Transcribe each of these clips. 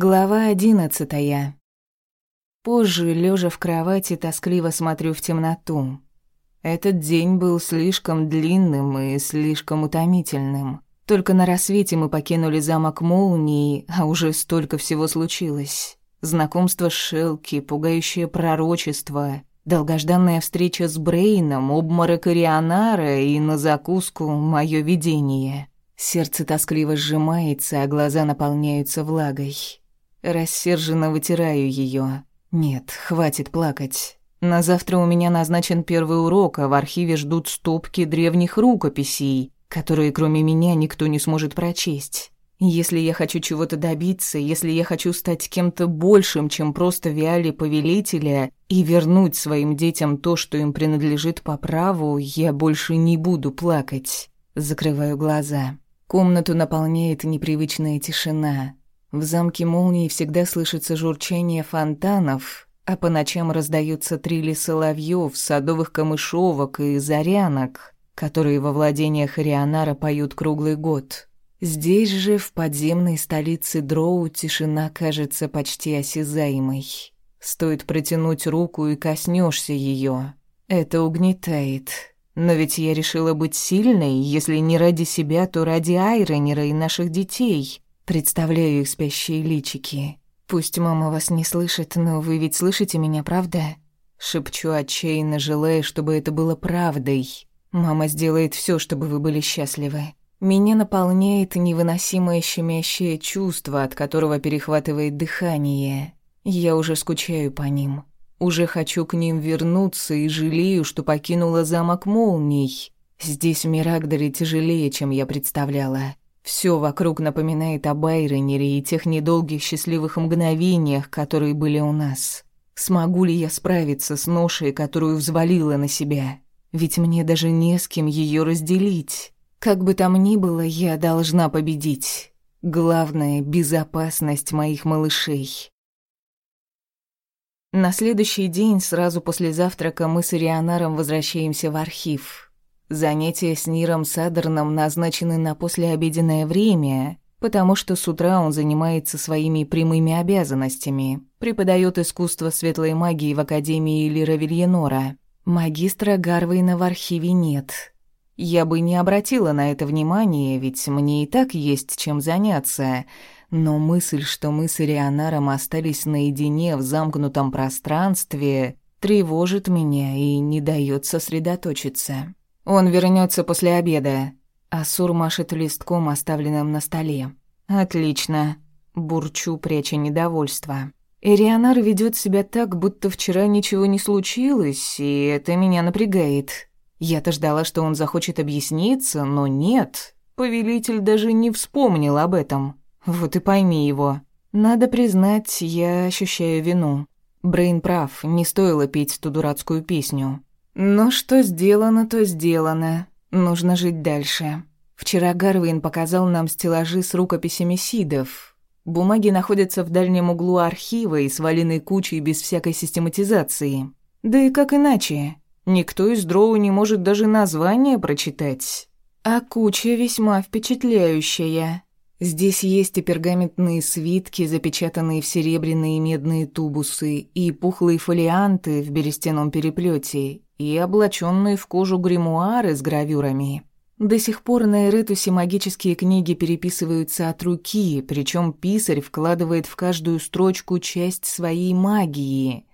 Глава одиннадцатая. Позже, лежа в кровати, тоскливо смотрю в темноту. Этот день был слишком длинным и слишком утомительным. Только на рассвете мы покинули замок Молнии, а уже столько всего случилось. Знакомство с Шелки, пугающее пророчество, долгожданная встреча с Брейном, обморок Ирианара и на закуску мое видение. Сердце тоскливо сжимается, а глаза наполняются влагой. Рассерженно вытираю ее. Нет, хватит плакать. На завтра у меня назначен первый урок, а в архиве ждут стопки древних рукописей, которые кроме меня никто не сможет прочесть. Если я хочу чего-то добиться, если я хочу стать кем-то большим, чем просто Виали Повелителя, и вернуть своим детям то, что им принадлежит по праву, я больше не буду плакать. Закрываю глаза. Комнату наполняет непривычная тишина. В замке молнии всегда слышится журчание фонтанов, а по ночам раздаются трели соловьев, садовых камышовок и зарянок, которые во владениях Рионара поют круглый год. Здесь же, в подземной столице Дроу, тишина кажется почти осязаемой. Стоит протянуть руку и коснешься ее. Это угнетает. Но ведь я решила быть сильной, если не ради себя, то ради Айронера и наших детей. Представляю их спящие личики. Пусть мама вас не слышит, но вы ведь слышите меня, правда? Шепчу отчаянно, желая, чтобы это было правдой. Мама сделает все, чтобы вы были счастливы. Меня наполняет невыносимое щемящее чувство, от которого перехватывает дыхание. Я уже скучаю по ним. Уже хочу к ним вернуться и жалею, что покинула замок молний. Здесь в Мирагдаре тяжелее, чем я представляла. Все вокруг напоминает о Байронере и тех недолгих счастливых мгновениях, которые были у нас. Смогу ли я справиться с ношей, которую взвалила на себя? Ведь мне даже не с кем ее разделить. Как бы там ни было, я должна победить. Главное — безопасность моих малышей. На следующий день, сразу после завтрака, мы с Ирианаром возвращаемся в архив. Занятия с Ниром Садерном назначены на послеобеденное время, потому что с утра он занимается своими прямыми обязанностями, преподает искусство светлой магии в Академии Лира Вильенора. Магистра Гарвейна в архиве нет. Я бы не обратила на это внимание, ведь мне и так есть чем заняться, но мысль, что мы с Ирианаром остались наедине в замкнутом пространстве, тревожит меня и не дает сосредоточиться. Он вернется после обеда. Асур машет листком, оставленным на столе. Отлично. Бурчу, пряча недовольство. Эрианар ведет себя так, будто вчера ничего не случилось, и это меня напрягает. Я-то ждала, что он захочет объясниться, но нет. Повелитель даже не вспомнил об этом. Вот и пойми его. Надо признать, я ощущаю вину. Брейн прав, не стоило петь ту дурацкую песню. Но что сделано, то сделано. Нужно жить дальше. Вчера Гарвин показал нам стеллажи с рукописями сидов. Бумаги находятся в дальнем углу архива и свалены кучей без всякой систематизации. Да и как иначе? Никто из дроу не может даже название прочитать. А куча весьма впечатляющая. Здесь есть и пергаментные свитки, запечатанные в серебряные и медные тубусы, и пухлые фолианты в берестяном переплете, и облаченные в кожу гримуары с гравюрами. До сих пор на Эретусе магические книги переписываются от руки, причем писарь вкладывает в каждую строчку часть своей магии.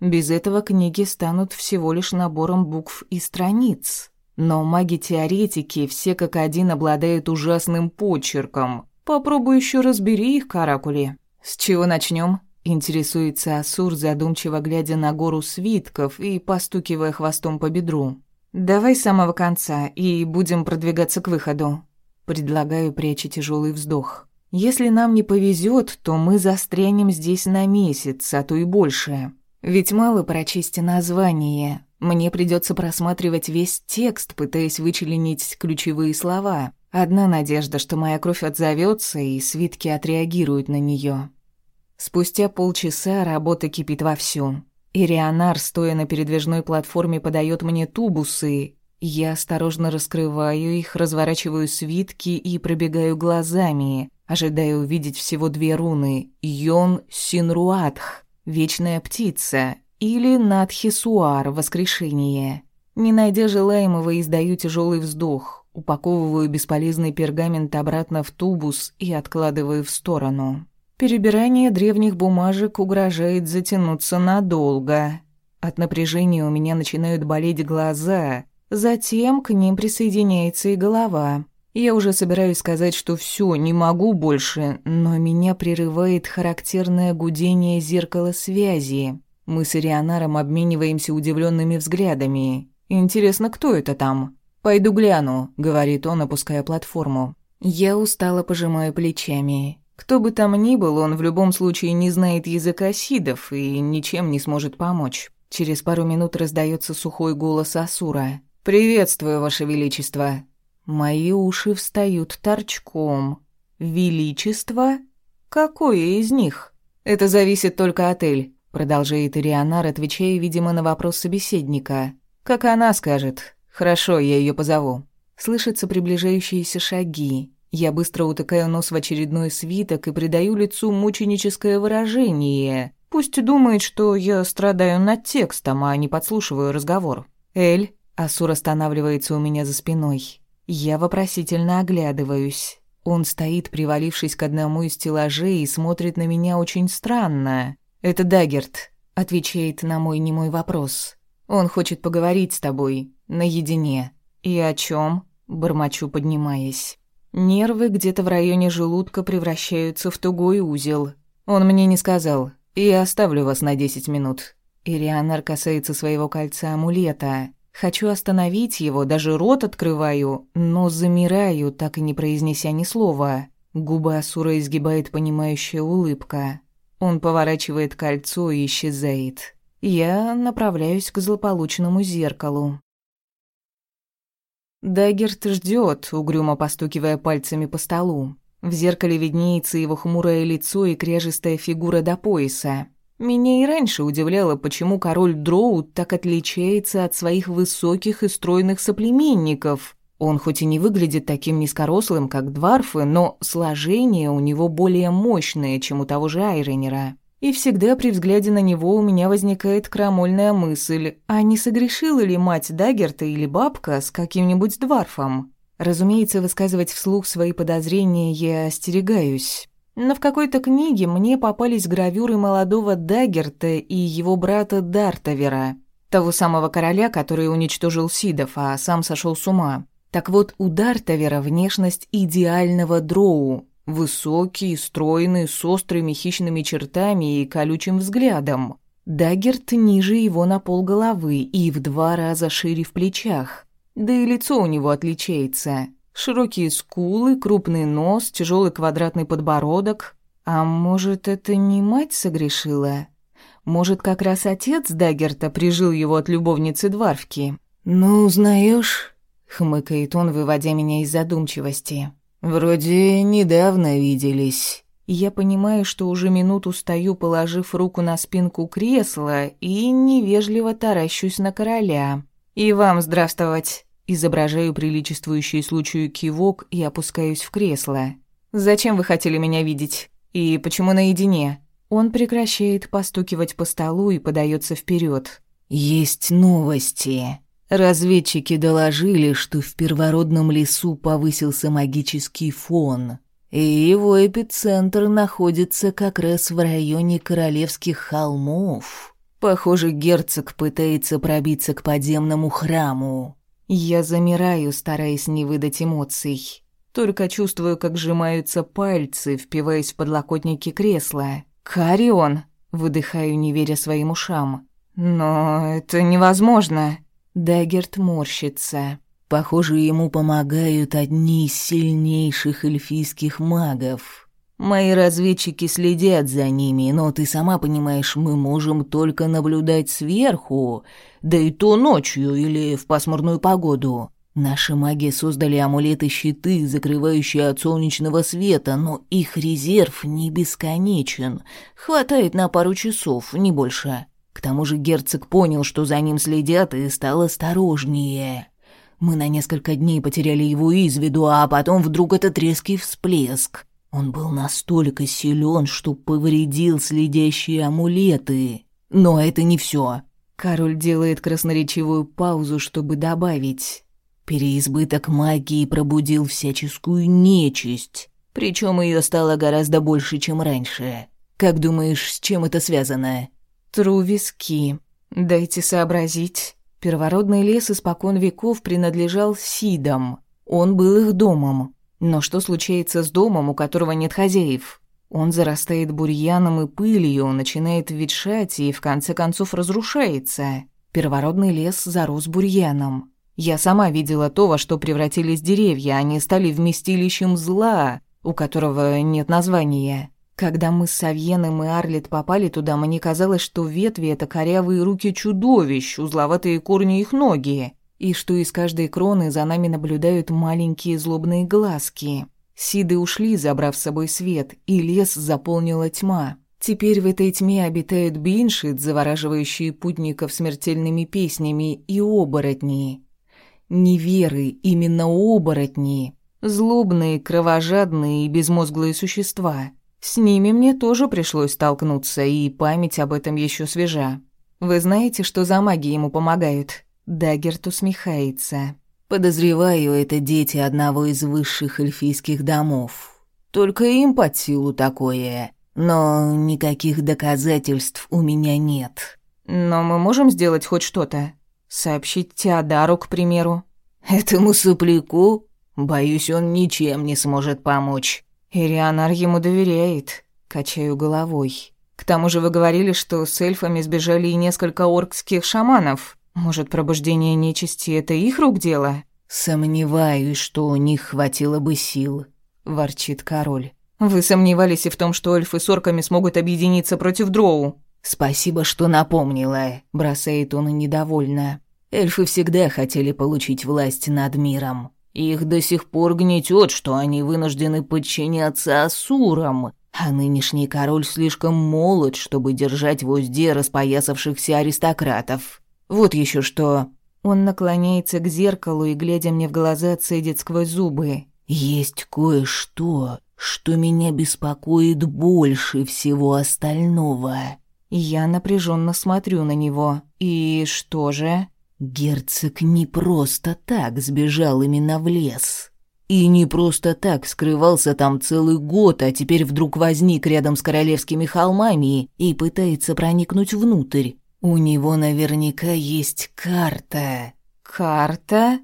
Без этого книги станут всего лишь набором букв и страниц. Но маги-теоретики все как один обладают ужасным почерком. Попробуй еще разбери их каракули. С чего начнем? Интересуется Асур, задумчиво глядя на гору свитков и постукивая хвостом по бедру. «Давай с самого конца и будем продвигаться к выходу». Предлагаю, пряча тяжелый вздох. «Если нам не повезет, то мы застрянем здесь на месяц, а то и больше. Ведь мало прочесть название. Мне придется просматривать весь текст, пытаясь вычленить ключевые слова. Одна надежда, что моя кровь отзовется и свитки отреагируют на нее. Спустя полчаса работа кипит вовсю. Ирианар, стоя на передвижной платформе, подает мне тубусы. Я осторожно раскрываю их, разворачиваю свитки и пробегаю глазами, ожидая увидеть всего две руны — Йон Синруатх, Вечная птица, или Надхисуар, Воскрешение. Не найдя желаемого, издаю тяжелый вздох, упаковываю бесполезный пергамент обратно в тубус и откладываю в сторону. Перебирание древних бумажек угрожает затянуться надолго. От напряжения у меня начинают болеть глаза, затем к ним присоединяется и голова. Я уже собираюсь сказать, что все, не могу больше, но меня прерывает характерное гудение зеркала связи. Мы с Ирианаром обмениваемся удивленными взглядами. «Интересно, кто это там?» «Пойду гляну», — говорит он, опуская платформу. Я устало пожимаю плечами. Кто бы там ни был, он в любом случае не знает языка сидов и ничем не сможет помочь. Через пару минут раздается сухой голос Асура. «Приветствую, Ваше Величество». Мои уши встают торчком. «Величество? Какое из них?» «Это зависит только от Эль», — продолжает Ирианар, отвечая, видимо, на вопрос собеседника. «Как она скажет. Хорошо, я ее позову». Слышатся приближающиеся шаги. Я быстро утыкаю нос в очередной свиток и придаю лицу мученическое выражение. Пусть думает, что я страдаю над текстом, а не подслушиваю разговор. «Эль», — Асур останавливается у меня за спиной. Я вопросительно оглядываюсь. Он стоит, привалившись к одному из стеллажей, и смотрит на меня очень странно. «Это Даггерт», — отвечает на мой немой вопрос. «Он хочет поговорить с тобой, наедине». «И о чем? бормочу, поднимаясь. Нервы где-то в районе желудка превращаются в тугой узел. Он мне не сказал. И оставлю вас на десять минут. Ирианар касается своего кольца амулета. Хочу остановить его, даже рот открываю, но замираю, так и не произнеся ни слова. Губы Асура изгибает понимающая улыбка. Он поворачивает кольцо и исчезает. Я направляюсь к злополучному зеркалу. Даггерт ждет, угрюмо постукивая пальцами по столу. В зеркале виднеется его хмурое лицо и кряжестая фигура до пояса. Меня и раньше удивляло, почему король Дроу так отличается от своих высоких и стройных соплеменников. Он хоть и не выглядит таким низкорослым, как дварфы, но сложение у него более мощное, чем у того же Айренера. И всегда при взгляде на него у меня возникает крамольная мысль, а не согрешила ли мать Даггерта или бабка с каким-нибудь дварфом? Разумеется, высказывать вслух свои подозрения я остерегаюсь. Но в какой-то книге мне попались гравюры молодого Даггерта и его брата Дартовера, того самого короля, который уничтожил Сидов, а сам сошел с ума. Так вот, у Дартовера внешность идеального дроу, Высокий, стройный, с острыми хищными чертами и колючим взглядом. Даггерт ниже его на полголовы и в два раза шире в плечах. Да и лицо у него отличается. Широкие скулы, крупный нос, тяжелый квадратный подбородок. А может, это не мать согрешила? Может, как раз отец Даггерта прижил его от любовницы Дварфки? «Ну, узнаешь?» — хмыкает он, выводя меня из задумчивости. «Вроде недавно виделись». Я понимаю, что уже минуту стою, положив руку на спинку кресла и невежливо таращусь на короля. «И вам здравствовать!» Изображаю приличествующий случаю кивок и опускаюсь в кресло. «Зачем вы хотели меня видеть? И почему наедине?» Он прекращает постукивать по столу и подается вперед. «Есть новости!» Разведчики доложили, что в первородном лесу повысился магический фон, и его эпицентр находится как раз в районе Королевских холмов. Похоже, герцог пытается пробиться к подземному храму. Я замираю, стараясь не выдать эмоций. Только чувствую, как сжимаются пальцы, впиваясь в подлокотники кресла. «Карион!» — выдыхаю, не веря своим ушам. «Но это невозможно!» Даггерт морщится. Похоже, ему помогают одни из сильнейших эльфийских магов. Мои разведчики следят за ними, но ты сама понимаешь, мы можем только наблюдать сверху, да и то ночью или в пасмурную погоду. Наши маги создали амулеты-щиты, закрывающие от солнечного света, но их резерв не бесконечен. Хватает на пару часов, не больше. Тому же герцог понял, что за ним следят, и стал осторожнее. Мы на несколько дней потеряли его из виду, а потом вдруг этот резкий всплеск. Он был настолько силен, что повредил следящие амулеты. Но это не все. Король делает красноречивую паузу, чтобы добавить. Переизбыток магии пробудил всяческую нечисть. Причем ее стало гораздо больше, чем раньше. Как думаешь, с чем это связано? Тру виски. Дайте сообразить. Первородный лес испокон веков принадлежал Сидам. Он был их домом. Но что случается с домом, у которого нет хозяев? Он зарастает бурьяном и пылью, начинает ветшать и в конце концов разрушается. Первородный лес зарос бурьяном. Я сама видела то, во что превратились деревья, они стали вместилищем зла, у которого нет названия. Когда мы с Савьеном и Арлет попали туда, мне казалось, что ветви — это корявые руки чудовищ, узловатые корни их ноги, и что из каждой кроны за нами наблюдают маленькие злобные глазки. Сиды ушли, забрав с собой свет, и лес заполнила тьма. Теперь в этой тьме обитают биншит, завораживающие путников смертельными песнями, и оборотни. Неверы, именно оборотни. Злобные, кровожадные и безмозглые существа. С ними мне тоже пришлось столкнуться, и память об этом еще свежа. Вы знаете, что за маги ему помогают? Даггерт усмехается. Подозреваю, это дети одного из высших эльфийских домов. Только им под силу такое. Но никаких доказательств у меня нет. Но мы можем сделать хоть что-то? Сообщить Теодару, к примеру. Этому сопляку? Боюсь, он ничем не сможет помочь. Ирианар ему доверяет. Качаю головой. К тому же вы говорили, что с эльфами сбежали и несколько оркских шаманов. Может, пробуждение нечисти — это их рук дело? Сомневаюсь, что у них хватило бы сил, ворчит король. Вы сомневались и в том, что эльфы с орками смогут объединиться против дроу? Спасибо, что напомнила, бросает он недовольно. Эльфы всегда хотели получить власть над миром. Их до сих пор гнетет, что они вынуждены подчиняться асурам, а нынешний король слишком молод, чтобы держать в узде распоясавшихся аристократов. Вот еще что. Он наклоняется к зеркалу и, глядя мне в глаза, цедит сквозь зубы. Есть кое-что, что меня беспокоит больше всего остального. Я напряженно смотрю на него. И что же? Герцог не просто так сбежал именно в лес. И не просто так скрывался там целый год, а теперь вдруг возник рядом с королевскими холмами и пытается проникнуть внутрь. У него наверняка есть карта. Карта?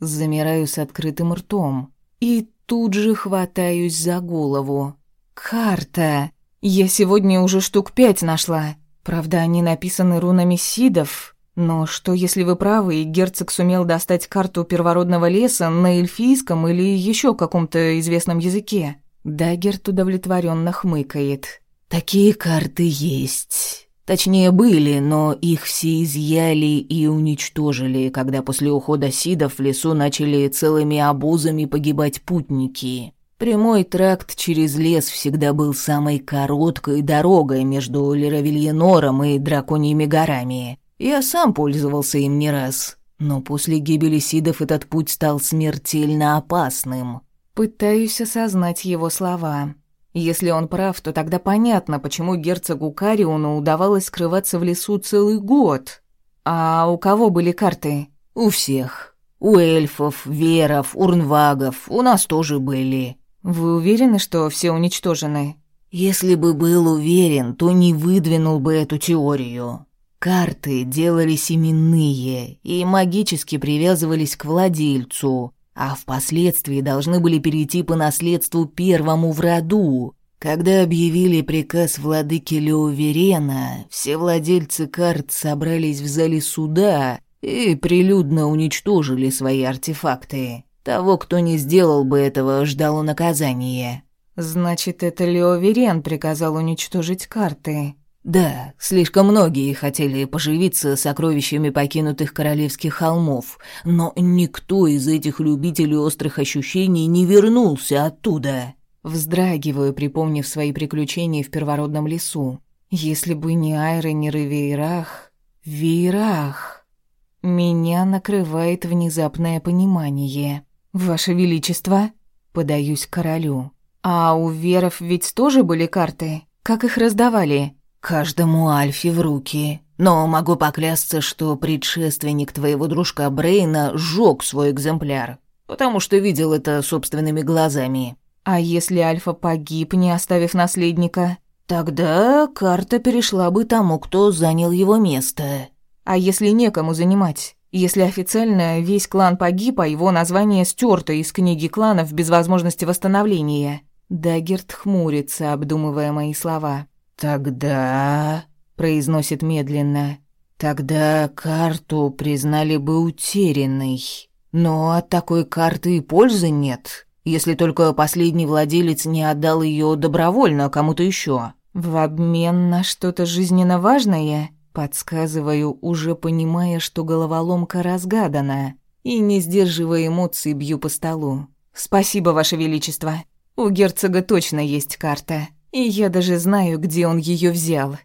Замираю с открытым ртом. И тут же хватаюсь за голову. Карта. Я сегодня уже штук пять нашла. Правда, они написаны рунами сидов. Но что, если вы правы, и герцог сумел достать карту первородного леса на эльфийском или еще каком-то известном языке? Даггерт удовлетворенно хмыкает. «Такие карты есть. Точнее, были, но их все изъяли и уничтожили, когда после ухода сидов в лесу начали целыми обозами погибать путники. Прямой тракт через лес всегда был самой короткой дорогой между Леравильенором и Драконьими горами. Я сам пользовался им не раз, но после гибели сидов этот путь стал смертельно опасным. Пытаюсь осознать его слова. Если он прав, то тогда понятно, почему герцогу Кариону удавалось скрываться в лесу целый год. А у кого были карты? У всех. У эльфов, веров, урнвагов. У нас тоже были. Вы уверены, что все уничтожены? Если бы был уверен, то не выдвинул бы эту теорию. Карты делались именные и магически привязывались к владельцу, а впоследствии должны были перейти по наследству первому в роду. Когда объявили приказ владыки Леоверена, все владельцы карт собрались в зале суда и прилюдно уничтожили свои артефакты. Того, кто не сделал бы этого, ждало наказание. «Значит, это Леоверен приказал уничтожить карты?» Да, слишком многие хотели поживиться сокровищами покинутых королевских холмов, но никто из этих любителей острых ощущений не вернулся оттуда. Вздрагиваю, припомнив свои приключения в первородном лесу. Если бы не Айра, не Равейрах... Вейрах... Меня накрывает внезапное понимание. «Ваше Величество!» Подаюсь к королю. А у веров ведь тоже были карты? Как их раздавали? Каждому Альфе в руки. Но могу поклясться, что предшественник твоего дружка Брейна сжег свой экземпляр, потому что видел это собственными глазами. А если Альфа погиб, не оставив наследника? Тогда карта перешла бы тому, кто занял его место. А если некому занимать? Если официально весь клан погиб, а его название стёрто из книги кланов без возможности восстановления? Дагерт хмурится, обдумывая мои слова. «Тогда...» — произносит медленно. «Тогда карту признали бы утерянной. Но от такой карты и пользы нет, если только последний владелец не отдал ее добровольно кому-то еще. В обмен на что-то жизненно важное?» Подсказываю, уже понимая, что головоломка разгадана, и, не сдерживая эмоций, бью по столу. «Спасибо, Ваше Величество. У герцога точно есть карта, и я даже знаю, где он ее взял.